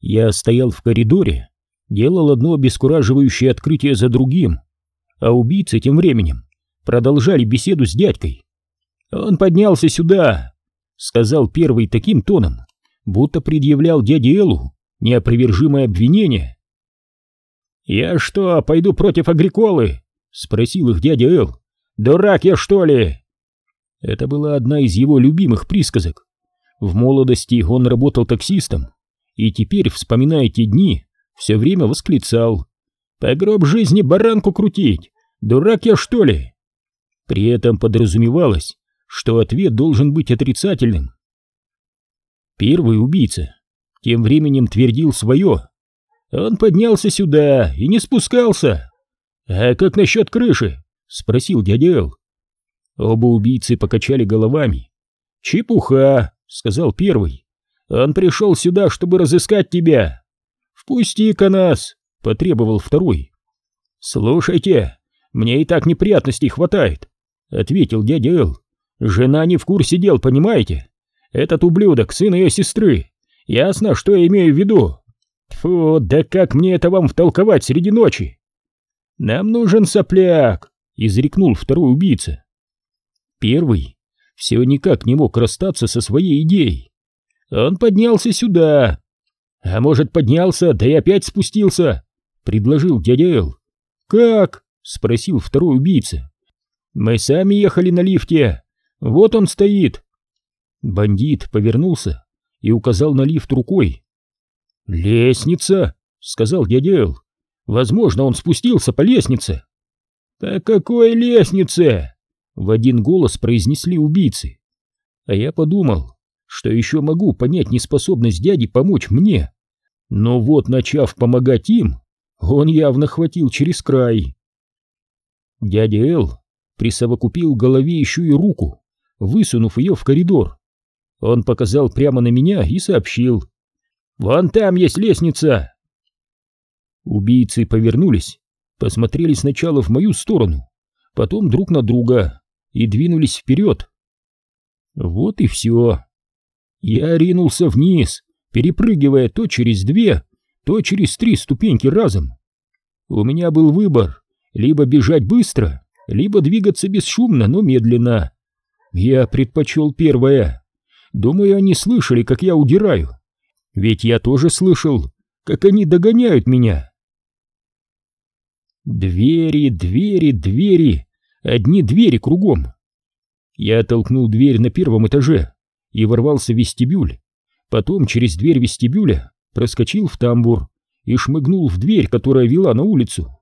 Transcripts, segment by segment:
Я стоял в коридоре, делал одно обескураживающее открытие за другим, а убийцы тем временем продолжали беседу с дядькой. «Он поднялся сюда», — сказал первый таким тоном, будто предъявлял дяде Эллу неопровержимое обвинение. «Я что, пойду против Агриколы?» — спросил их дядя Эл. «Дурак я, что ли?» Это была одна из его любимых присказок. В молодости он работал таксистом, и теперь, вспоминая те дни, все время восклицал. «По гроб жизни баранку крутить! Дурак я, что ли?» При этом подразумевалось, что ответ должен быть отрицательным. Первый убийца тем временем твердил свое. Он поднялся сюда и не спускался. «А как насчет крыши?» — спросил дядя Эл. Оба убийцы покачали головами. «Чепуха!» — сказал первый. «Он пришел сюда, чтобы разыскать тебя!» «Впусти-ка нас!» — потребовал второй. «Слушайте, мне и так неприятностей хватает!» — ответил дядя Эл. «Жена не в курсе дел, понимаете? Этот ублюдок, сын ее сестры. Ясно, что я имею в виду? Фу, да как мне это вам втолковать среди ночи?» «Нам нужен сопляк!» — изрекнул второй убийца. Первый все никак не мог расстаться со своей идеей. Он поднялся сюда. А может, поднялся, да и опять спустился, предложил дядя Эл. Как? спросил второй убийца. Мы сами ехали на лифте. Вот он стоит. Бандит повернулся и указал на лифт рукой. Лестница, сказал дядя Эл. Возможно, он спустился по лестнице. По какой лестнице? В один голос произнесли убийцы. А я подумал, что еще могу понять неспособность дяди помочь мне. Но вот, начав помогать им, он явно хватил через край. Дядя Эл присовокупил голове еще и руку, высунув ее в коридор. Он показал прямо на меня и сообщил. «Вон там есть лестница!» Убийцы повернулись, посмотрели сначала в мою сторону, потом друг на друга и двинулись вперед. Вот и все. Я ринулся вниз, перепрыгивая то через две, то через три ступеньки разом. У меня был выбор — либо бежать быстро, либо двигаться бесшумно, но медленно. Я предпочел первое. Думаю, они слышали, как я удираю. Ведь я тоже слышал, как они догоняют меня. Двери, двери, двери одни двери кругом. Я толкнул дверь на первом этаже и ворвался в вестибюль. Потом через дверь вестибюля проскочил в тамбур и шмыгнул в дверь, которая вела на улицу.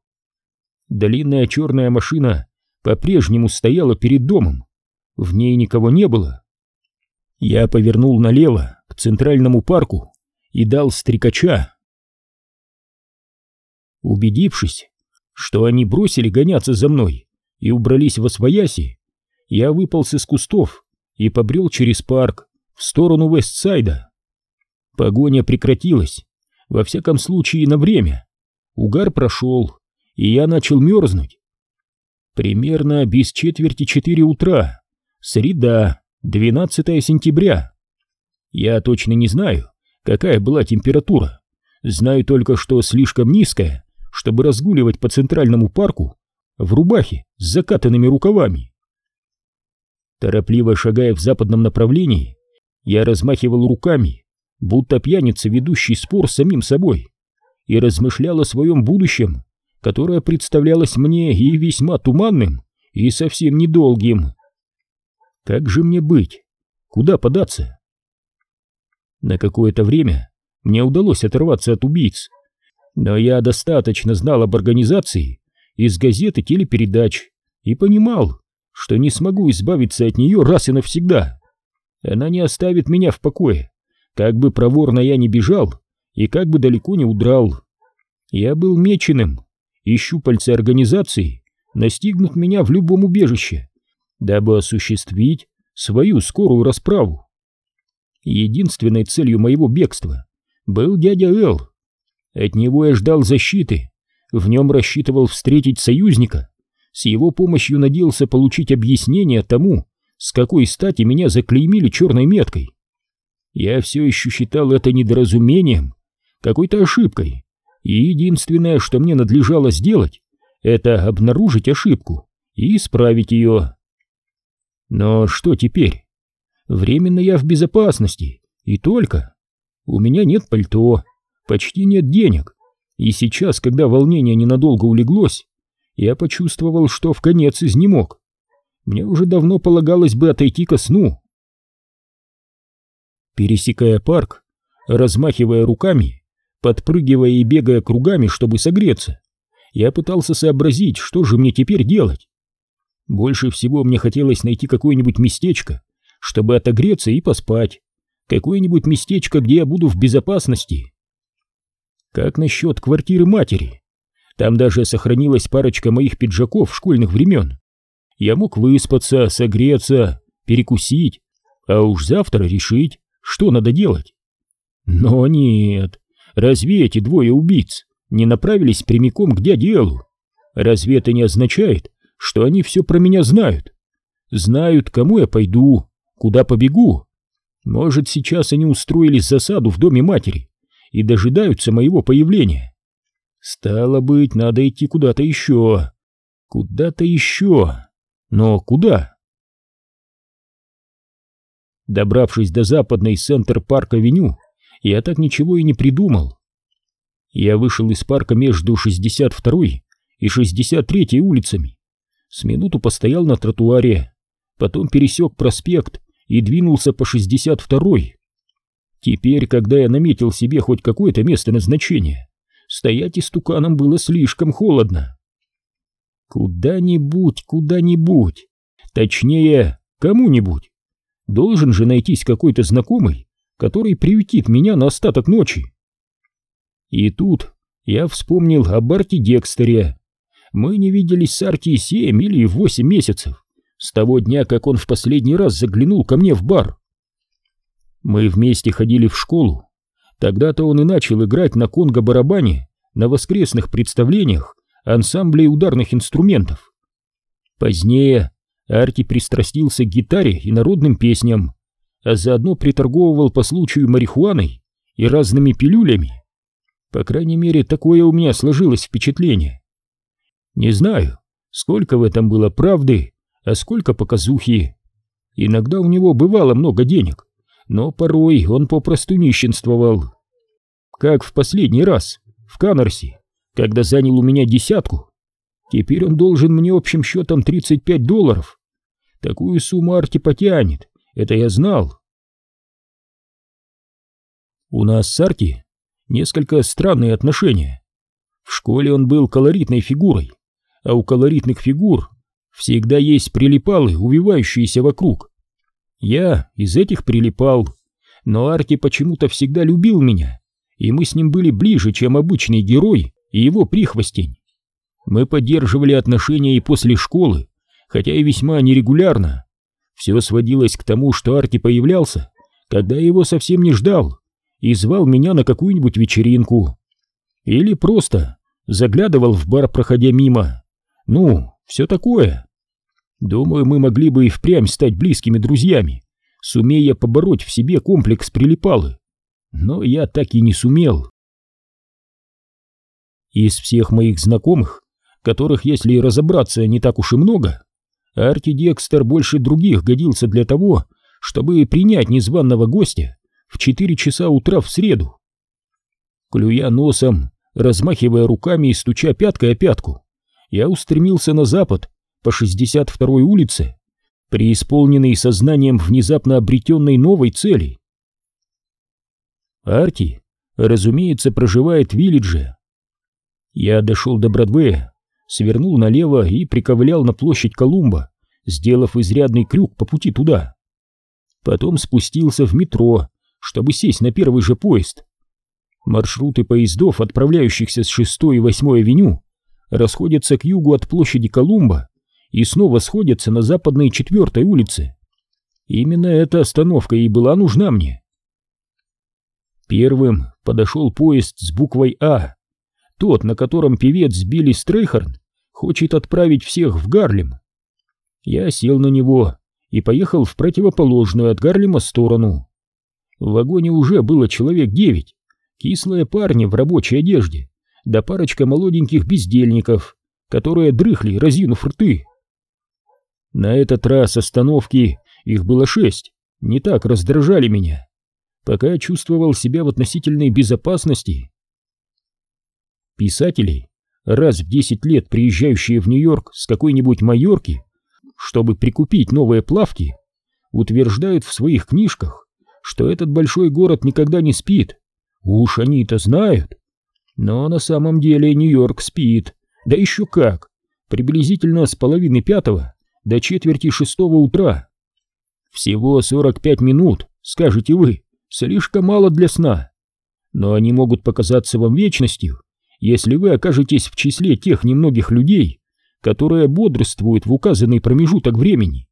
Длинная черная машина по-прежнему стояла перед домом. В ней никого не было. Я повернул налево, к центральному парку, и дал стрекача. Убедившись, что они бросили гоняться за мной, и убрались во свояси, я выполз из кустов и побрел через парк в сторону Вестсайда. Погоня прекратилась, во всяком случае на время. Угар прошел, и я начал мерзнуть. Примерно без четверти четыре утра, среда, 12 сентября. Я точно не знаю, какая была температура, знаю только, что слишком низкая, чтобы разгуливать по центральному парку в рубахе с закатанными рукавами. Торопливо шагая в западном направлении, я размахивал руками, будто пьяница, ведущий спор с самим собой, и размышлял о своем будущем, которое представлялось мне и весьма туманным, и совсем недолгим. Как же мне быть? Куда податься? На какое-то время мне удалось оторваться от убийц, но я достаточно знал об организации, из газет и телепередач и понимал, что не смогу избавиться от нее раз и навсегда. Она не оставит меня в покое, как бы проворно я ни бежал и как бы далеко не удрал. Я был меченым, и щупальца организации настигнут меня в любом убежище, дабы осуществить свою скорую расправу. Единственной целью моего бегства был дядя Эл. От него я ждал защиты, в нем рассчитывал встретить союзника, с его помощью надеялся получить объяснение тому, с какой стати меня заклеймили черной меткой. Я все еще считал это недоразумением, какой-то ошибкой, и единственное, что мне надлежало сделать, это обнаружить ошибку и исправить ее. Но что теперь? Временно я в безопасности, и только. У меня нет пальто, почти нет денег, и сейчас, когда волнение ненадолго улеглось, я почувствовал, что в конец изнемог. Мне уже давно полагалось бы отойти ко сну. Пересекая парк, размахивая руками, подпрыгивая и бегая кругами, чтобы согреться, я пытался сообразить, что же мне теперь делать. Больше всего мне хотелось найти какое-нибудь местечко, чтобы отогреться и поспать. Какое-нибудь местечко, где я буду в безопасности. Как насчет квартиры матери? Там даже сохранилась парочка моих пиджаков школьных времен. Я мог выспаться, согреться, перекусить, а уж завтра решить, что надо делать. Но нет, разве эти двое убийц не направились прямиком к дяде Эллу? Разве это не означает, что они все про меня знают? Знают, кому я пойду, куда побегу. Может, сейчас они устроили засаду в доме матери и дожидаются моего появления. Стало быть, надо идти куда-то еще. Куда-то еще. Но куда? Добравшись до западной Центр-парк-авеню, я так ничего и не придумал. Я вышел из парка между 62-й и 63-й улицами. С минуту постоял на тротуаре, потом пересек проспект и двинулся по 62-й. Теперь, когда я наметил себе хоть какое-то место назначения, стоять истуканом было слишком холодно. Куда-нибудь, куда-нибудь, точнее, кому-нибудь. Должен же найтись какой-то знакомый, который приютит меня на остаток ночи. И тут я вспомнил об Арте Декстере. Мы не виделись с Арти семь или восемь месяцев, с того дня, как он в последний раз заглянул ко мне в бар. Мы вместе ходили в школу. Тогда-то он и начал играть на конго-барабане на воскресных представлениях ансамблей ударных инструментов. Позднее Арти пристрастился к гитаре и народным песням, а заодно приторговывал по случаю марихуаной и разными пилюлями. По крайней мере, такое у меня сложилось впечатление. Не знаю, сколько в этом было правды, а сколько показухи. Иногда у него бывало много денег, но порой он попросту нищенствовал. Как в последний раз, в Канарсе, когда занял у меня десятку Теперь он должен мне общим счетом 35 долларов. Такую сумму Арти потянет, это я знал. У нас с Арти несколько странные отношения. В школе он был колоритной фигурой, а у колоритных фигур всегда есть прилипалы, увивающиеся вокруг. Я из этих прилипал, но Арти почему-то всегда любил меня, и мы с ним были ближе, чем обычный герой и его прихвостень. Мы поддерживали отношения и после школы, хотя и весьма нерегулярно. Все сводилось к тому, что Арти появлялся, когда я его совсем не ждал, и звал меня на какую-нибудь вечеринку. Или просто заглядывал в бар, проходя мимо. Ну, все такое. Думаю, мы могли бы и впрямь стать близкими друзьями, сумея побороть в себе комплекс прилипалы. Но я так и не сумел. Из всех моих знакомых которых, если и разобраться, не так уж и много, Арти Декстер больше других годился для того, чтобы принять незваного гостя в 4 часа утра в среду. Клюя носом, размахивая руками и стуча пяткой о пятку, я устремился на запад по 62-й улице, преисполненный сознанием внезапно обретенной новой цели. Арти, разумеется, проживает в Виллидже. Я дошел до Бродвея, свернул налево и приковылял на площадь Колумба, сделав изрядный крюк по пути туда. Потом спустился в метро, чтобы сесть на первый же поезд. Маршруты поездов, отправляющихся с 6 и 8 авеню, расходятся к югу от площади Колумба и снова сходятся на западной 4 улице. Именно эта остановка и была нужна мне. Первым подошел поезд с буквой «А», тот, на котором певец Билли Стрейхарн хочет отправить всех в Гарлем. Я сел на него и поехал в противоположную от Гарлема сторону. В вагоне уже было человек девять, кислые парни в рабочей одежде, да парочка молоденьких бездельников, которые дрыхли, разинув рты. На этот раз остановки, их было шесть, не так раздражали меня, пока я чувствовал себя в относительной безопасности. Писатели, раз в десять лет приезжающие в Нью-Йорк с какой-нибудь майорки, чтобы прикупить новые плавки, утверждают в своих книжках, что этот большой город никогда не спит. Уж они-то знают. Но на самом деле Нью-Йорк спит. Да еще как. Приблизительно с половины пятого до четверти шестого утра. Всего 45 минут, скажете вы, слишком мало для сна. Но они могут показаться вам вечностью, если вы окажетесь в числе тех немногих людей, которые бодрствуют в указанный промежуток времени.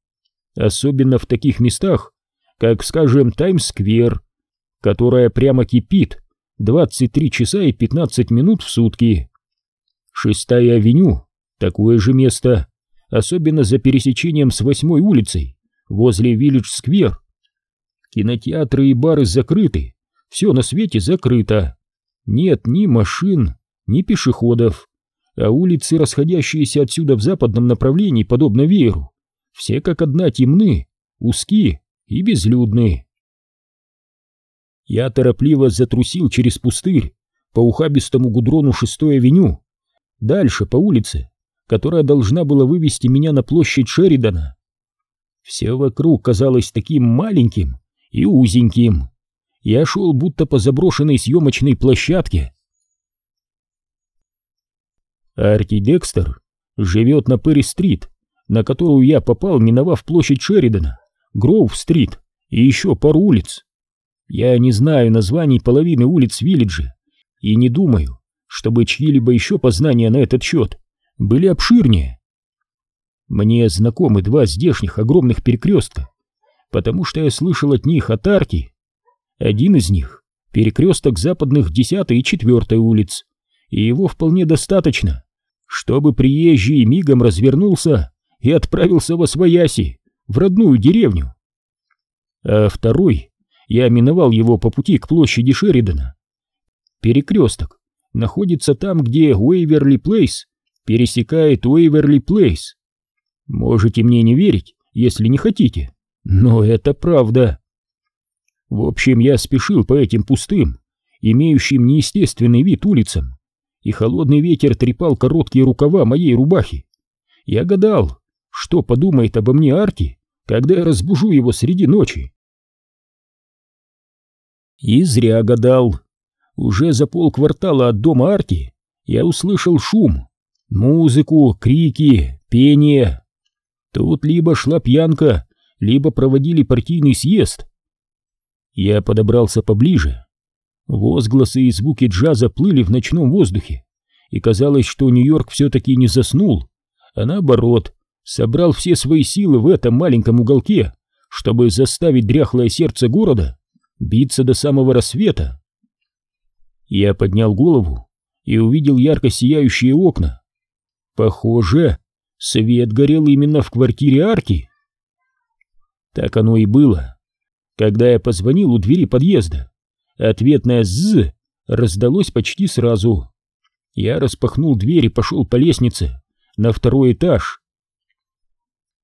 Особенно в таких местах, как, скажем, Таймс-сквер, которая прямо кипит 23 часа и 15 минут в сутки. Шестая авеню, такое же место, особенно за пересечением с восьмой улицей, возле Виллидж-сквер. Кинотеатры и бары закрыты, все на свете закрыто. Нет ни машин, ни пешеходов, а улицы, расходящиеся отсюда в западном направлении, подобно вееру, все как одна темны, узки и безлюдны. Я торопливо затрусил через пустырь по ухабистому гудрону шестой авеню, дальше по улице, которая должна была вывести меня на площадь Шеридана. Все вокруг казалось таким маленьким и узеньким. Я шел будто по заброшенной съемочной площадке. Арти Декстер живет на Перри-стрит, на которую я попал, миновав площадь Шеридана, Гроув-стрит и еще пару улиц. Я не знаю названий половины улиц Виллиджа и не думаю, чтобы чьи-либо еще познания на этот счет были обширнее. Мне знакомы два здешних огромных перекрестка, потому что я слышал от них от арки. Один из них — перекресток западных 10 и 4 улиц, и его вполне достаточно, чтобы приезжий мигом развернулся и отправился во Свояси, в родную деревню. А второй я миновал его по пути к площади Шеридана. Перекресток находится там, где Уэйверли Плейс пересекает Уэйверли Плейс. Можете мне не верить, если не хотите, но это правда. В общем, я спешил по этим пустым, имеющим неестественный вид улицам, и холодный ветер трепал короткие рукава моей рубахи. Я гадал, что подумает обо мне Арти, когда я разбужу его среди ночи. И зря гадал. Уже за полквартала от дома Арти я услышал шум, музыку, крики, пение. Тут либо шла пьянка, либо проводили партийный съезд. Я подобрался поближе. Возгласы и звуки джаза плыли в ночном воздухе, и казалось, что Нью-Йорк все-таки не заснул, а наоборот, собрал все свои силы в этом маленьком уголке, чтобы заставить дряхлое сердце города биться до самого рассвета. Я поднял голову и увидел ярко сияющие окна. Похоже, свет горел именно в квартире Арки. Так оно и было. Когда я позвонил у двери подъезда, ответное «з» раздалось почти сразу. Я распахнул дверь и пошел по лестнице на второй этаж.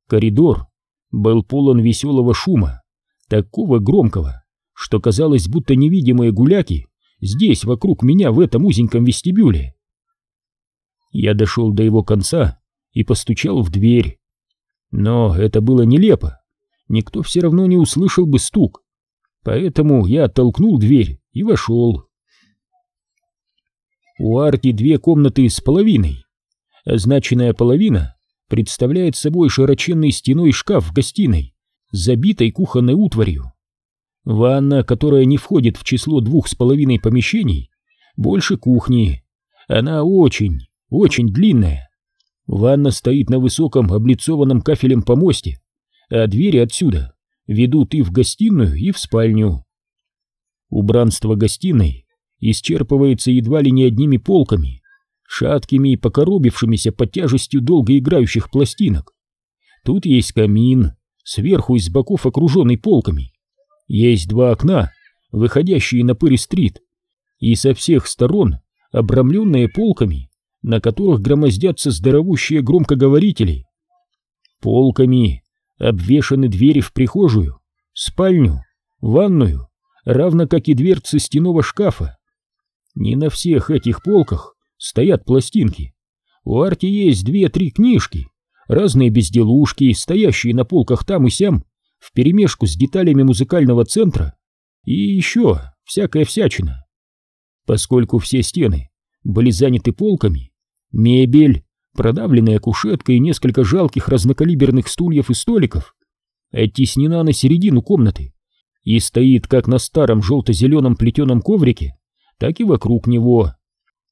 Коридор был полон веселого шума, такого громкого, что казалось, будто невидимые гуляки здесь, вокруг меня, в этом узеньком вестибюле. Я дошел до его конца и постучал в дверь. Но это было нелепо. Никто все равно не услышал бы стук. Поэтому я оттолкнул дверь и вошел. У Арти две комнаты с половиной. Означенная половина представляет собой широченный стеной шкаф в гостиной, забитой кухонной утварью. Ванна, которая не входит в число двух с половиной помещений, больше кухни. Она очень, очень длинная. Ванна стоит на высоком облицованном кафелем помосте, а двери отсюда ведут и в гостиную, и в спальню. Убранство гостиной исчерпывается едва ли не одними полками, шаткими и покоробившимися под тяжестью долго играющих пластинок. Тут есть камин, сверху и с боков окруженный полками, есть два окна, выходящие на Пыри-стрит, и со всех сторон обрамленные полками, на которых громоздятся здоровущие громкоговорители. Полками обвешаны двери в прихожую, спальню, ванную, равно как и дверцы стеного шкафа. Не на всех этих полках стоят пластинки. У Арти есть две-три книжки, разные безделушки, стоящие на полках там и сям, вперемешку с деталями музыкального центра, и еще всякая всячина. Поскольку все стены были заняты полками, мебель, продавленная кушетка и несколько жалких разнокалиберных стульев и столиков оттеснена на середину комнаты и стоит как на старом желто-зеленом плетеном коврике, так и вокруг него.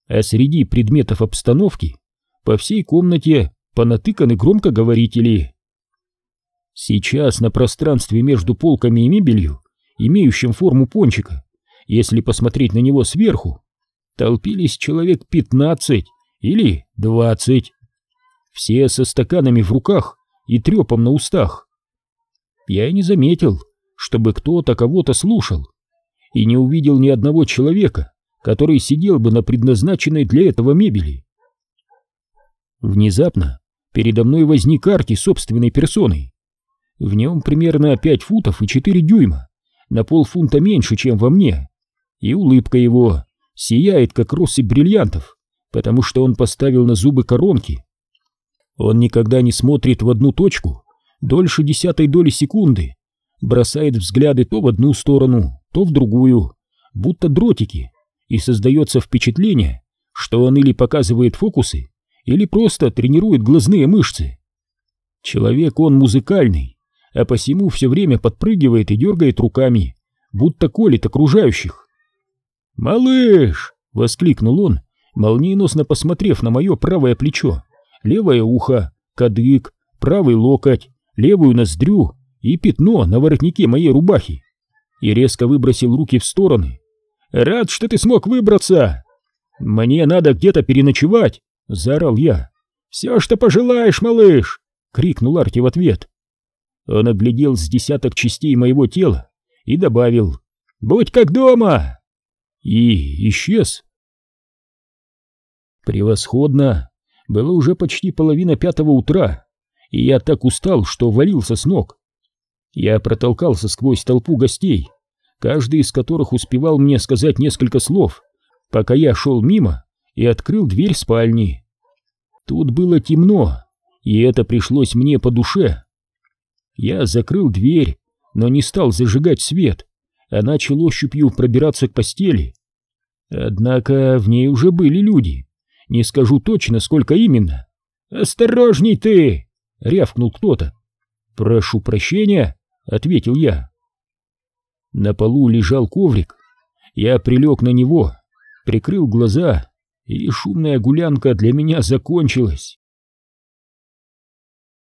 А среди предметов обстановки по всей комнате понатыканы громкоговорители. Сейчас на пространстве между полками и мебелью, имеющим форму пончика, если посмотреть на него сверху, толпились человек пятнадцать или двадцать. Все со стаканами в руках и трепом на устах. Я и не заметил, чтобы кто-то кого-то слушал, и не увидел ни одного человека, который сидел бы на предназначенной для этого мебели. Внезапно передо мной возник Арти собственной персоной. В нем примерно 5 футов и 4 дюйма, на полфунта меньше, чем во мне, и улыбка его сияет, как россыпь бриллиантов, потому что он поставил на зубы коронки. Он никогда не смотрит в одну точку дольше десятой доли секунды, бросает взгляды то в одну сторону, то в другую, будто дротики, и создается впечатление, что он или показывает фокусы, или просто тренирует глазные мышцы. Человек он музыкальный, а посему все время подпрыгивает и дергает руками, будто колет окружающих. «Малыш!» — воскликнул он, молниеносно посмотрев на мое правое плечо, левое ухо, кадык, правый локоть, левую ноздрю и пятно на воротнике моей рубахи, и резко выбросил руки в стороны. «Рад, что ты смог выбраться!» «Мне надо где-то переночевать!» — заорал я. «Все, что пожелаешь, малыш!» — крикнул Арти в ответ. Он оглядел с десяток частей моего тела и добавил «Будь как дома!» И исчез. Превосходно! Было уже почти половина пятого утра, и я так устал, что валился с ног. Я протолкался сквозь толпу гостей, каждый из которых успевал мне сказать несколько слов, пока я шел мимо и открыл дверь спальни. Тут было темно, и это пришлось мне по душе. Я закрыл дверь, но не стал зажигать свет, а начал ощупью пробираться к постели. Однако в ней уже были люди. Не скажу точно, сколько именно. «Осторожней ты!» — рявкнул кто-то. «Прошу прощения», — ответил я. На полу лежал коврик. Я прилег на него, прикрыл глаза, и шумная гулянка для меня закончилась.